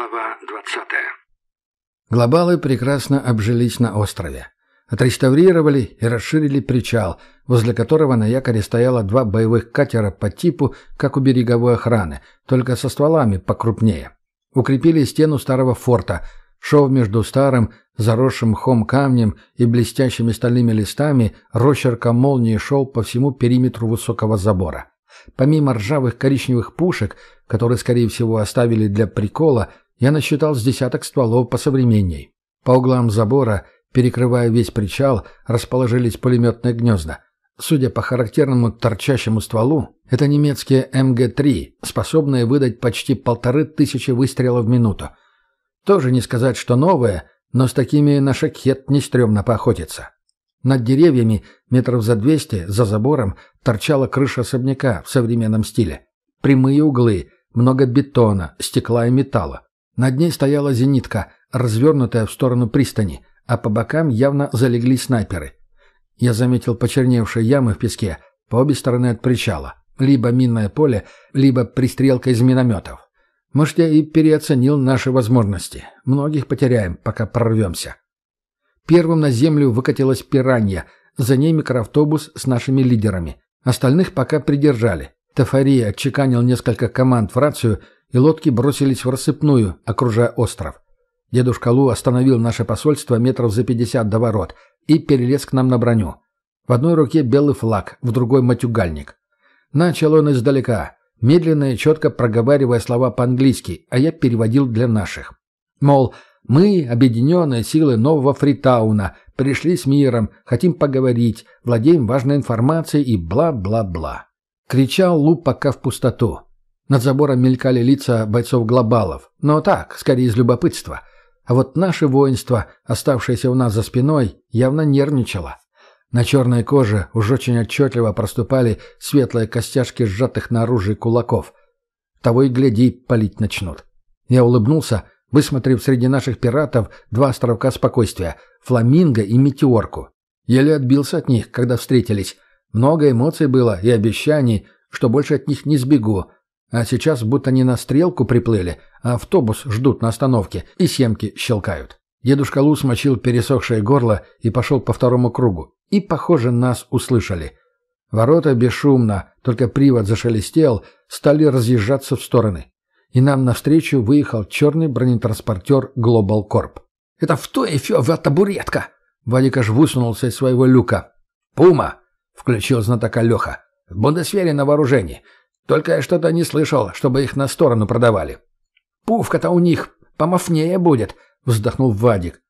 Глава 20. Глобалы прекрасно обжились на острове. Отреставрировали и расширили причал, возле которого на якоре стояло два боевых катера по типу, как у береговой охраны, только со стволами покрупнее. Укрепили стену старого форта, шов между старым, заросшим мхом камнем и блестящими стальными листами, росчерком молнии шел по всему периметру высокого забора. Помимо ржавых коричневых пушек, которые, скорее всего, оставили для прикола, я насчитал с десяток стволов посовременней. По углам забора, перекрывая весь причал, расположились пулеметные гнезда. Судя по характерному торчащему стволу, это немецкие МГ-3, способные выдать почти полторы тысячи выстрелов в минуту. Тоже не сказать, что новые, но с такими на шакет не стрёмно поохотиться. Над деревьями, метров за двести, за забором, торчала крыша особняка в современном стиле. Прямые углы, много бетона, стекла и металла. Над ней стояла зенитка, развернутая в сторону пристани, а по бокам явно залегли снайперы. Я заметил почерневшие ямы в песке по обе стороны от причала. Либо минное поле, либо пристрелка из минометов. Может, я и переоценил наши возможности. Многих потеряем, пока прорвемся. Первым на землю выкатилась пиранья, за ней микроавтобус с нашими лидерами. Остальных пока придержали. Тафари отчеканил несколько команд в рацию, и лодки бросились в рассыпную, окружая остров. Дедушка Лу остановил наше посольство метров за пятьдесят до ворот и перелез к нам на броню. В одной руке белый флаг, в другой матюгальник. Начал он издалека, медленно и четко проговаривая слова по-английски, а я переводил для наших. Мол, мы, объединенные силы нового Фритауна, пришли с миром, хотим поговорить, владеем важной информацией и бла-бла-бла. Кричал Лу пока в пустоту. Над забором мелькали лица бойцов-глобалов. Но так, скорее из любопытства. А вот наше воинство, оставшееся у нас за спиной, явно нервничало. На черной коже уж очень отчетливо проступали светлые костяшки сжатых на оружии кулаков. Того и гляди, палить начнут. Я улыбнулся, высмотрев среди наших пиратов два островка спокойствия — фламинго и метеорку. Еле отбился от них, когда встретились. Много эмоций было и обещаний, что больше от них не сбегу. А сейчас будто не на стрелку приплыли, а автобус ждут на остановке и семки щелкают. Дедушка Лу смочил пересохшее горло и пошел по второму кругу. И, похоже, нас услышали. Ворота бесшумно, только привод зашелестел, стали разъезжаться в стороны. И нам навстречу выехал черный бронетранспортер Global Corp. «Это в той эфёва табуретка!» Вадик аж высунулся из своего люка. «Пума!» включил знатока Леха. «В Бундесвере на вооружении. Только я что-то не слышал, чтобы их на сторону продавали». «Пувка-то у них помофнее будет», — вздохнул Вадик.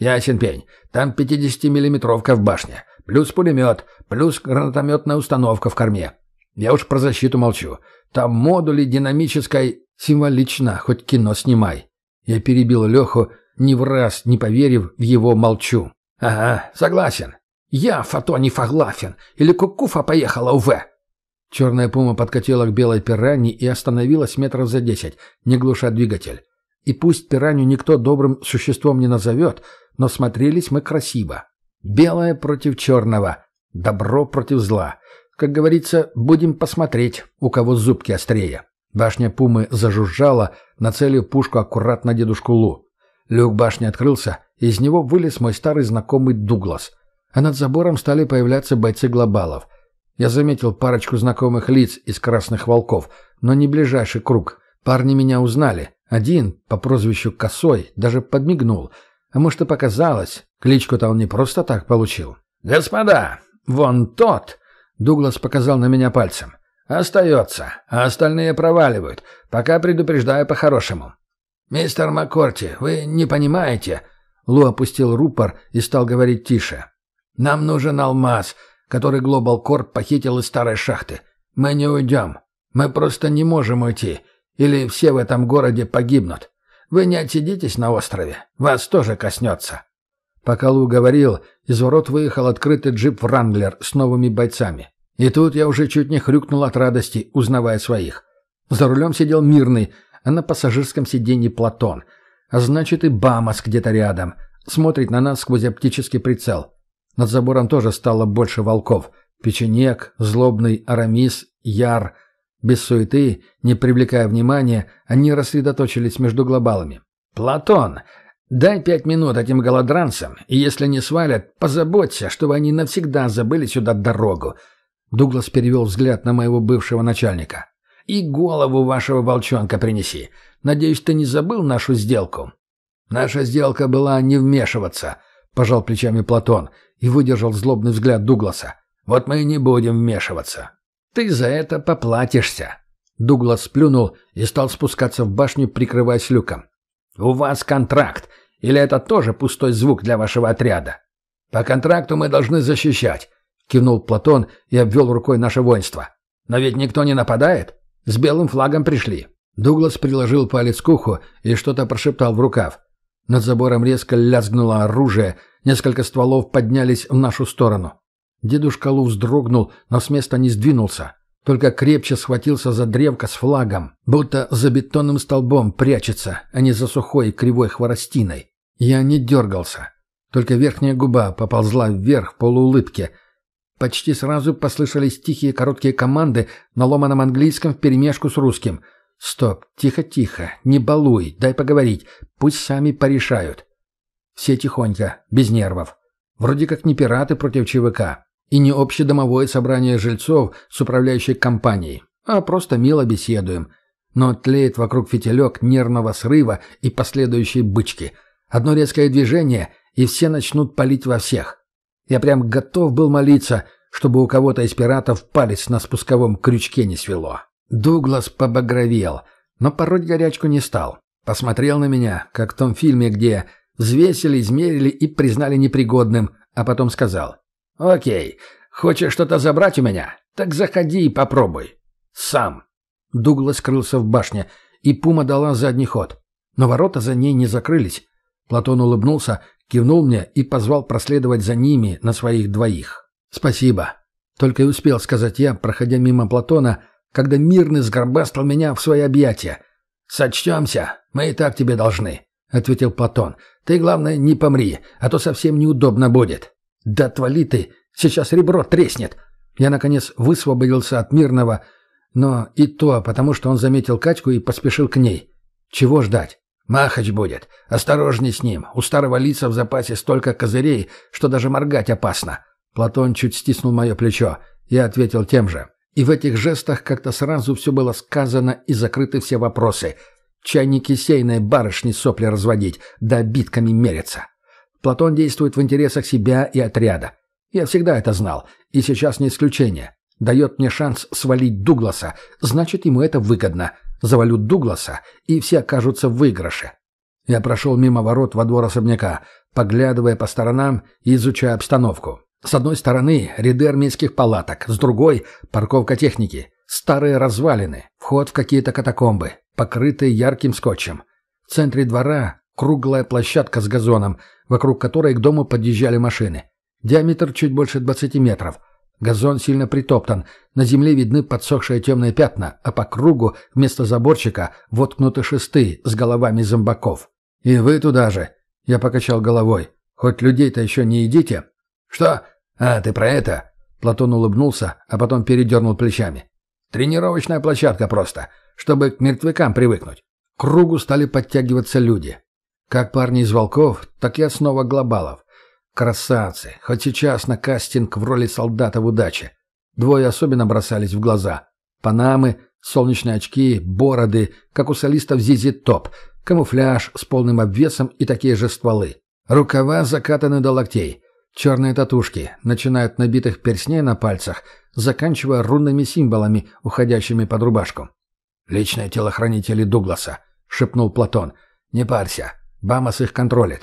«Ясен пень. Там 50-миллиметровка в башне. Плюс пулемет, плюс гранатометная установка в корме. Я уж про защиту молчу. Там модули динамической... Символично, хоть кино снимай». Я перебил Леху, ни в раз не поверив в его молчу. «Ага, согласен. Я, Фатони Фаглафин, или Кукуфа поехала В. Черная пума подкатила к белой пиранье и остановилась метров за десять, не глуша двигатель. И пусть пиранью никто добрым существом не назовет, но смотрелись мы красиво. Белое против черного, добро против зла. Как говорится, будем посмотреть, у кого зубки острее. Башня пумы зажужжала, нацелив пушку аккуратно дедушку Лу. Люк башни открылся, из него вылез мой старый знакомый Дуглас — а над забором стали появляться бойцы глобалов. Я заметил парочку знакомых лиц из «Красных волков», но не ближайший круг. Парни меня узнали. Один, по прозвищу Косой, даже подмигнул. А может и показалось, кличку-то он не просто так получил. «Господа, вон тот!» — Дуглас показал на меня пальцем. «Остается, а остальные проваливают, пока предупреждаю по-хорошему». «Мистер Маккорти, вы не понимаете...» Лу опустил рупор и стал говорить тише. Нам нужен алмаз, который Global Corp похитил из старой шахты. Мы не уйдем. Мы просто не можем уйти. Или все в этом городе погибнут. Вы не отсидитесь на острове. Вас тоже коснется». Пока Лу говорил, из ворот выехал открытый джип «Вранглер» с новыми бойцами. И тут я уже чуть не хрюкнул от радости, узнавая своих. За рулем сидел мирный, а на пассажирском сиденье Платон. А значит и Бамас где-то рядом. Смотрит на нас сквозь оптический прицел. Над забором тоже стало больше волков. Печенек, Злобный, Арамис, Яр. Без суеты, не привлекая внимания, они рассредоточились между глобалами. «Платон, дай пять минут этим голодранцам, и если не свалят, позаботься, чтобы они навсегда забыли сюда дорогу». Дуглас перевел взгляд на моего бывшего начальника. «И голову вашего волчонка принеси. Надеюсь, ты не забыл нашу сделку?» «Наша сделка была не вмешиваться», — пожал плечами Платон и выдержал злобный взгляд Дугласа. «Вот мы и не будем вмешиваться. Ты за это поплатишься». Дуглас сплюнул и стал спускаться в башню, прикрываясь люком. «У вас контракт, или это тоже пустой звук для вашего отряда?» «По контракту мы должны защищать», — кивнул Платон и обвел рукой наше воинство. «Но ведь никто не нападает. С белым флагом пришли». Дуглас приложил палец к уху и что-то прошептал в рукав. Над забором резко лязгнуло оружие, несколько стволов поднялись в нашу сторону. Дедушка Лу вздрогнул, но с места не сдвинулся. Только крепче схватился за древко с флагом, будто за бетонным столбом прячется, а не за сухой кривой хворостиной. Я не дергался. Только верхняя губа поползла вверх в полуулыбке. Почти сразу послышались тихие короткие команды на ломаном английском вперемешку с русским — «Стоп, тихо-тихо, не балуй, дай поговорить, пусть сами порешают». Все тихонько, без нервов. Вроде как не пираты против ЧВК и не общедомовое собрание жильцов с управляющей компанией, а просто мило беседуем. Но тлеет вокруг фитилек нервного срыва и последующей бычки. Одно резкое движение, и все начнут палить во всех. Я прям готов был молиться, чтобы у кого-то из пиратов палец на спусковом крючке не свело. Дуглас побагровел, но пороть горячку не стал. Посмотрел на меня, как в том фильме, где взвесили, измерили и признали непригодным, а потом сказал. «Окей, хочешь что-то забрать у меня? Так заходи и попробуй. Сам». Дуглас скрылся в башне, и Пума дала задний ход. Но ворота за ней не закрылись. Платон улыбнулся, кивнул мне и позвал проследовать за ними на своих двоих. «Спасибо». Только и успел сказать я, проходя мимо Платона, когда мирный сгорбастал меня в свои объятия. «Сочтемся, мы и так тебе должны», — ответил Платон. «Ты, главное, не помри, а то совсем неудобно будет». «Да отвали ты, сейчас ребро треснет». Я, наконец, высвободился от мирного, но и то, потому что он заметил Катьку и поспешил к ней. Чего ждать? Махач будет. Осторожней с ним. У старого лица в запасе столько козырей, что даже моргать опасно. Платон чуть стиснул мое плечо. Я ответил тем же. И в этих жестах как-то сразу все было сказано и закрыты все вопросы. Чайники сейной барышни сопли разводить, да битками мериться. Платон действует в интересах себя и отряда. Я всегда это знал, и сейчас не исключение. Дает мне шанс свалить Дугласа, значит, ему это выгодно. Завалю Дугласа, и все окажутся в выигрыше. Я прошел мимо ворот во двор особняка, поглядывая по сторонам и изучая обстановку. С одной стороны ряды армейских палаток, с другой — парковка техники, старые развалины, вход в какие-то катакомбы, покрытые ярким скотчем. В центре двора круглая площадка с газоном, вокруг которой к дому подъезжали машины. Диаметр чуть больше 20 метров. Газон сильно притоптан, на земле видны подсохшие темные пятна, а по кругу вместо заборчика воткнуты шесты с головами зомбаков. «И вы туда же!» — я покачал головой. «Хоть людей-то еще не едите?» «Что?» «А, ты про это?» Платон улыбнулся, а потом передернул плечами. «Тренировочная площадка просто, чтобы к мертвякам привыкнуть». К кругу стали подтягиваться люди. Как парни из «Волков», так и снова глобалов. Красавцы, хоть сейчас на кастинг в роли солдата в удаче. Двое особенно бросались в глаза. Панамы, солнечные очки, бороды, как у солистов Зизи Топ, камуфляж с полным обвесом и такие же стволы. Рукава закатаны до локтей. Черные татушки, начиная от набитых перстней на пальцах, заканчивая рунными символами, уходящими под рубашку. «Личные телохранители Дугласа», — шепнул Платон. «Не парься, Бамас их контролит».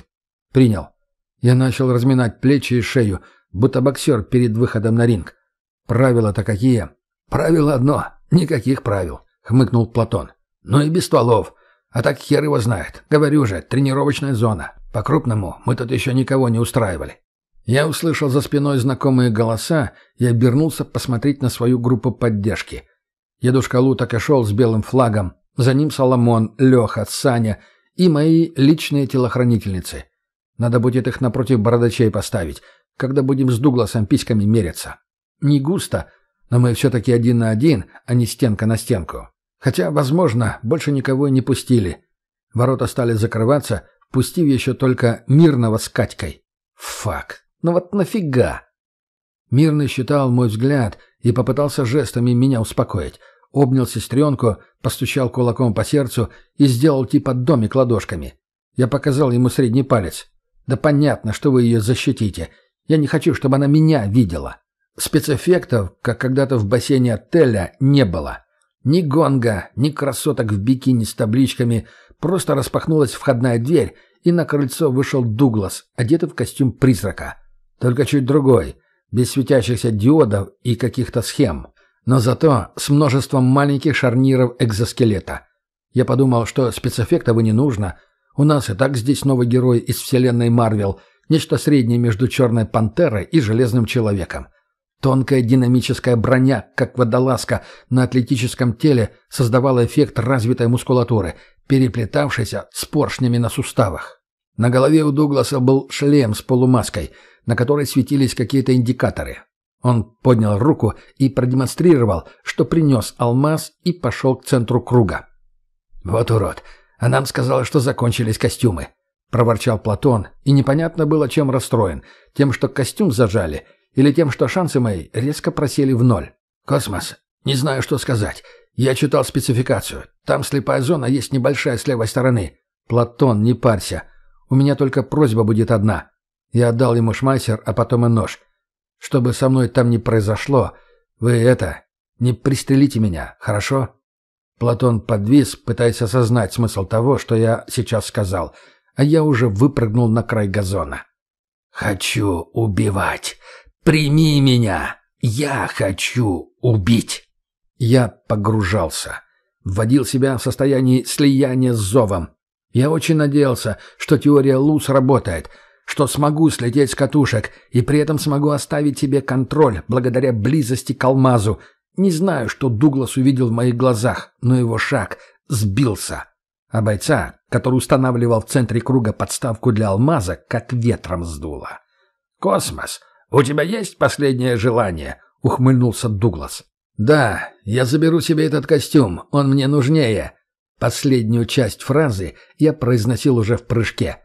«Принял». Я начал разминать плечи и шею, будто боксер перед выходом на ринг. «Правила-то какие?» «Правило одно, никаких правил», — хмыкнул Платон. «Ну и без стволов. А так хер его знает. Говорю же, тренировочная зона. По-крупному мы тут еще никого не устраивали». Я услышал за спиной знакомые голоса и обернулся посмотреть на свою группу поддержки. Дедушка Лу так и шел с белым флагом, за ним Соломон, Леха, Саня и мои личные телохранительницы. Надо будет их напротив бородачей поставить, когда будем с Дугласом письками мериться. Не густо, Но мы все-таки один на один, а не стенка на стенку. Хотя, возможно, больше никого не пустили. Ворота стали закрываться, впустив еще только мирного с Катькой. Фак. Ну вот нафига? Мирный считал мой взгляд и попытался жестами меня успокоить. Обнял сестренку, постучал кулаком по сердцу и сделал типа домик ладошками. Я показал ему средний палец. «Да понятно, что вы ее защитите. Я не хочу, чтобы она меня видела». Спецэффектов, как когда-то в бассейне отеля, не было. Ни гонга, ни красоток в бикини с табличками. Просто распахнулась входная дверь, и на крыльцо вышел Дуглас, одетый в костюм призрака. Только чуть другой, без светящихся диодов и каких-то схем. Но зато с множеством маленьких шарниров экзоскелета. Я подумал, что спецэффектов и не нужно. У нас и так здесь новый герой из вселенной Марвел, нечто среднее между Черной Пантерой и Железным Человеком. Тонкая динамическая броня, как водолазка, на атлетическом теле создавала эффект развитой мускулатуры, переплетавшейся с поршнями на суставах. На голове у Дугласа был шлем с полумаской, на которой светились какие-то индикаторы. Он поднял руку и продемонстрировал, что принес алмаз и пошел к центру круга. «Вот урод! А нам сказала, что закончились костюмы!» — проворчал Платон, и непонятно было, чем расстроен. Тем, что костюм зажали — или тем, что шансы мои резко просели в ноль? Космос, не знаю, что сказать. Я читал спецификацию. Там слепая зона есть небольшая с левой стороны. Платон, не парься. У меня только просьба будет одна. Я отдал ему шмайсер, а потом и нож. Чтобы со мной там не произошло, вы это, не пристрелите меня, хорошо? Платон подвис, пытаясь осознать смысл того, что я сейчас сказал, а я уже выпрыгнул на край газона. «Хочу убивать. «Прими меня! Я хочу убить!» Я погружался. Вводил себя в состояние слияния с зовом. Я очень надеялся, что теория Лу сработает, что смогу слететь с катушек и при этом смогу оставить себе контроль благодаря близости к алмазу. Не знаю, что Дуглас увидел в моих глазах, но его шаг сбился. А бойца, который устанавливал в центре круга подставку для алмаза, как ветром сдуло. «Космос!» «У тебя есть последнее желание?» — ухмыльнулся Дуглас. «Да, я заберу себе этот костюм, он мне нужнее». Последнюю часть фразы я произносил уже в прыжке.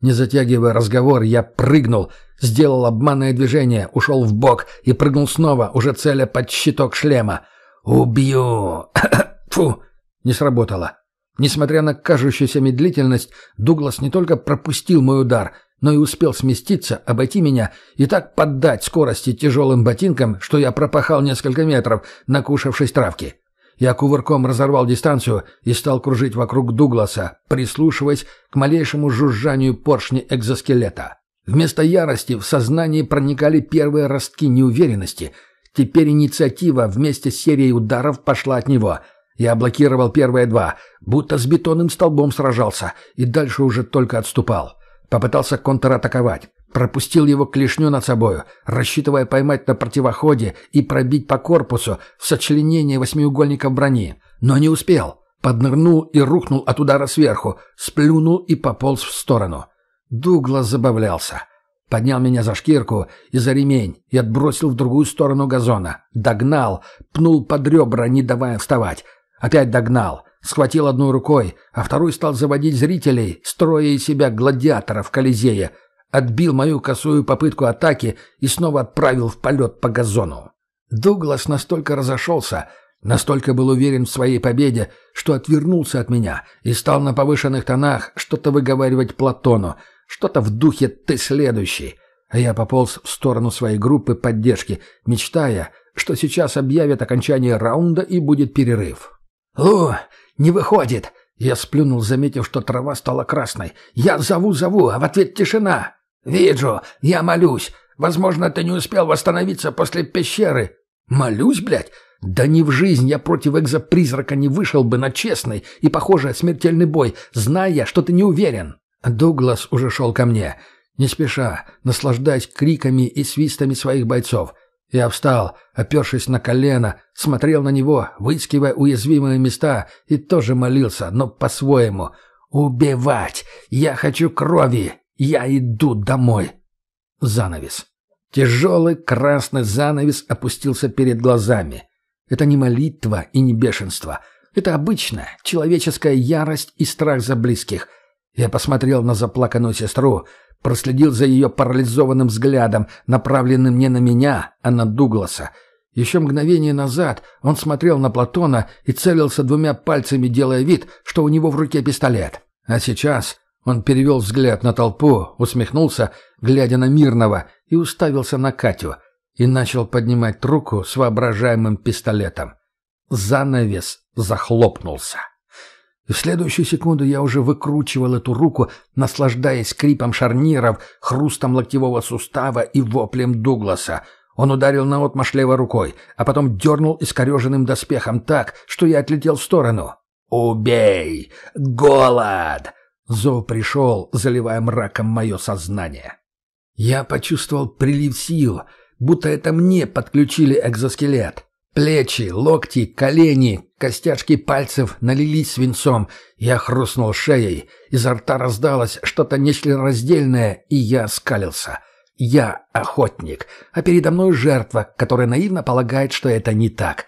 Не затягивая разговор, я прыгнул, сделал обманное движение, ушел в бок и прыгнул снова, уже целя под щиток шлема. «Убью!» Фу! Не сработало. Несмотря на кажущуюся медлительность, Дуглас не только пропустил мой удар — но и успел сместиться, обойти меня и так поддать скорости тяжелым ботинкам, что я пропахал несколько метров, накушавшись травки. Я кувырком разорвал дистанцию и стал кружить вокруг Дугласа, прислушиваясь к малейшему жужжанию поршня экзоскелета. Вместо ярости в сознании проникали первые ростки неуверенности. Теперь инициатива вместе с серией ударов пошла от него. Я блокировал первые два, будто с бетонным столбом сражался, и дальше уже только отступал. Попытался контратаковать. Пропустил его клешню над собою, рассчитывая поймать на противоходе и пробить по корпусу в сочленение восьмиугольников брони. Но не успел. Поднырнул и рухнул от удара сверху, сплюнул и пополз в сторону. Дуглас забавлялся. Поднял меня за шкирку и за ремень и отбросил в другую сторону газона. Догнал, пнул под ребра, не давая вставать. Опять догнал. Схватил одной рукой, а второй стал заводить зрителей, строя из себя в Колизее. Отбил мою косую попытку атаки и снова отправил в полет по газону. Дуглас настолько разошелся, настолько был уверен в своей победе, что отвернулся от меня и стал на повышенных тонах что-то выговаривать Платону, что-то в духе «ты следующий». А я пополз в сторону своей группы поддержки, мечтая, что сейчас объявят окончание раунда и будет перерыв. «Лу, «Не выходит!» Я сплюнул, заметив, что трава стала красной. «Я зову-зову, а в ответ тишина!» «Вижу! Я молюсь! Возможно, ты не успел восстановиться после пещеры!» «Молюсь, блядь? Да ни в жизнь я против экзопризрака не вышел бы на честный и, похоже, смертельный бой, зная, что ты не уверен!» Дуглас уже шел ко мне, не спеша, наслаждаясь криками и свистами своих бойцов. Я встал, опершись на колено, смотрел на него, выискивая уязвимые места, и тоже молился, но по-своему. «Убивать! Я хочу крови! Я иду домой!» Занавес. Тяжелый красный занавес опустился перед глазами. Это не молитва и не бешенство. Это обычная человеческая ярость и страх за близких. Я посмотрел на заплаканную сестру, проследил за ее парализованным взглядом, направленным не на меня, а на Дугласа. Еще мгновение назад он смотрел на Платона и целился двумя пальцами, делая вид, что у него в руке пистолет. А сейчас он перевел взгляд на толпу, усмехнулся, глядя на Мирного, и уставился на Катю, и начал поднимать руку с воображаемым пистолетом. Занавес захлопнулся. И в следующую секунду я уже выкручивал эту руку, наслаждаясь скрипом шарниров, хрустом локтевого сустава и воплем Дугласа. Он ударил наотмашь левой рукой, а потом дернул искореженным доспехом так, что я отлетел в сторону. «Убей! Голод!» Зов пришел, заливая мраком мое сознание. Я почувствовал прилив сил, будто это мне подключили экзоскелет. Плечи, локти, колени, костяшки пальцев налились свинцом. Я хрустнул шеей, изо рта раздалось что-то нечленораздельное, и я скалился. Я охотник, а передо мной жертва, которая наивно полагает, что это не так.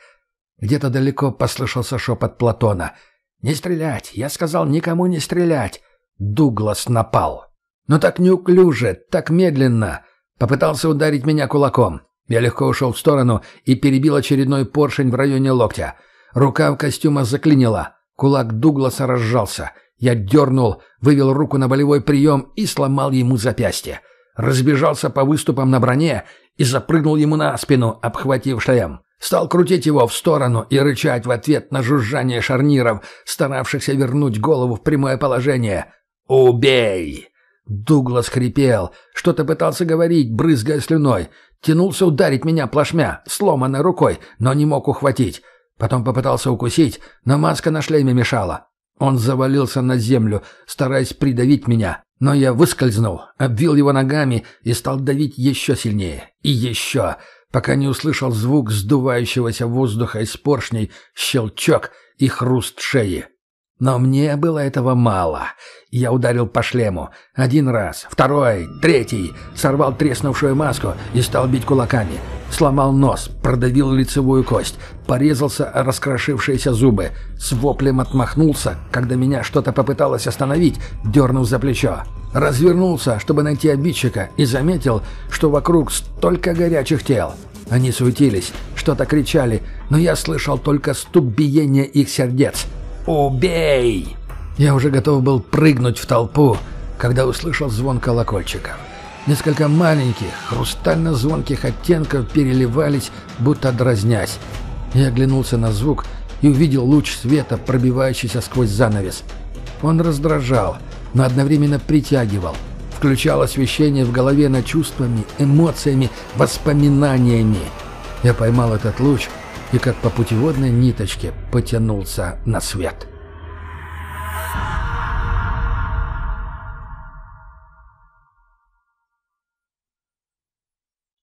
Где-то далеко послышался шепот Платона. «Не стрелять! Я сказал никому не стрелять!» Дуглас напал. Но так неуклюже, так медленно. Попытался ударить меня кулаком. Я легко ушел в сторону и перебил очередной поршень в районе локтя. Рукав костюма заклинила. Кулак Дугласа разжался. Я дернул, вывел руку на болевой прием и сломал ему запястье. Разбежался по выступам на броне и запрыгнул ему на спину, обхватив шлем. Стал крутить его в сторону и рычать в ответ на жужжание шарниров, старавшихся вернуть голову в прямое положение. «Убей!» Дуглас хрипел, что-то пытался говорить, брызгая слюной. Тянулся ударить меня плашмя, сломанной рукой, но не мог ухватить. Потом попытался укусить, но маска на шлеме мешала. Он завалился на землю, стараясь придавить меня, но я выскользнул, обвил его ногами и стал давить еще сильнее. И еще, пока не услышал звук сдувающегося воздуха из поршней, щелчок и хруст шеи. Но мне было этого мало. Я ударил по шлему. Один раз, второй, третий. Сорвал треснувшую маску и стал бить кулаками. Сломал нос, продавил лицевую кость, порезался раскрошившиеся зубы. С воплем отмахнулся, когда меня что-то попыталось остановить, дернув за плечо. Развернулся, чтобы найти обидчика, и заметил, что вокруг столько горячих тел. Они суетились, что-то кричали, но я слышал только стук биения их сердец — «Убей!» Я уже готов был прыгнуть в толпу, когда услышал звон колокольчиков. Несколько маленьких, хрустально-звонких оттенков переливались, будто дразнясь. Я оглянулся на звук и увидел луч света, пробивающийся сквозь занавес. Он раздражал, но одновременно притягивал. Включал освещение в голове над чувствами, эмоциями, воспоминаниями. Я поймал этот луч — и как по путеводной ниточке потянулся на свет.